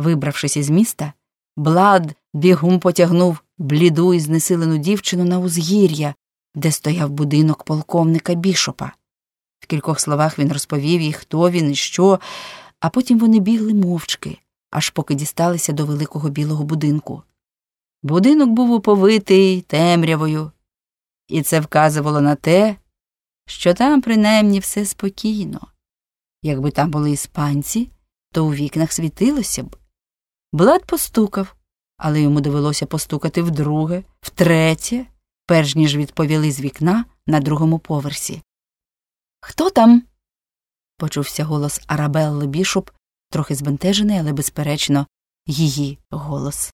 Вибравшись із міста, Блад бігом потягнув бліду і знесилену дівчину на узгір'я, де стояв будинок полковника бішопа. В кількох словах він розповів їй, хто він і що, а потім вони бігли мовчки, аж поки дісталися до великого білого будинку. Будинок був уповитий темрявою, і це вказувало на те, що там принаймні все спокійно. Якби там були іспанці, то у вікнах світилося б. Блад постукав, але йому довелося постукати вдруге, втретє, перш ніж відповіли з вікна на другому поверсі. Хто там? почувся голос Арабелли Бішоп, трохи збентежений, але, безперечно, її голос.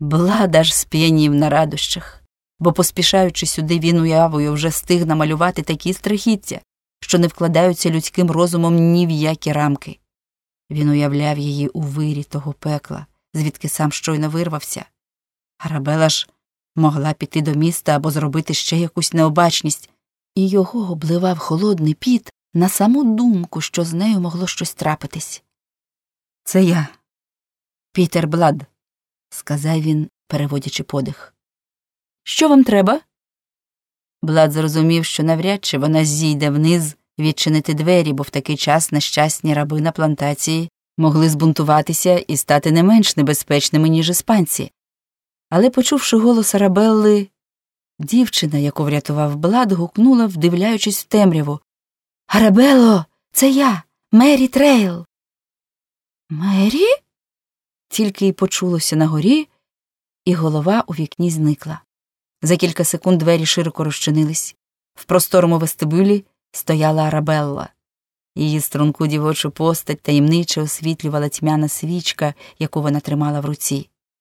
Блад аж сп'янів на радощах, бо, поспішаючи сюди, він уявою вже стиг намалювати такі страхіття, що не вкладаються людським розумом ні в які рамки. Він уявляв її у вирі того пекла, звідки сам щойно вирвався. Арабела ж могла піти до міста або зробити ще якусь необачність, і його обливав холодний піт на саму думку, що з нею могло щось трапитись. Це я, Пітер Блад, сказав він, переводячи подих. Що вам треба? Блад зрозумів, що навряд чи вона зійде вниз відчинити двері, бо в такий час нещасні раби на плантації могли збунтуватися і стати не менш небезпечними, ніж іспанці. Але, почувши голос Арабелли, дівчина, яку врятував Блад, гукнула, вдивляючись в темряву Арабело, це я, Мері Трейл. Мері? Тільки й почулося на горі, і голова у вікні зникла. За кілька секунд двері широко розчинились. В просторому вестибюлі стояла Арабелла. Її струнку дівочу постать таємниче освітлювала тьмяна свічка, яку вона тримала в руці.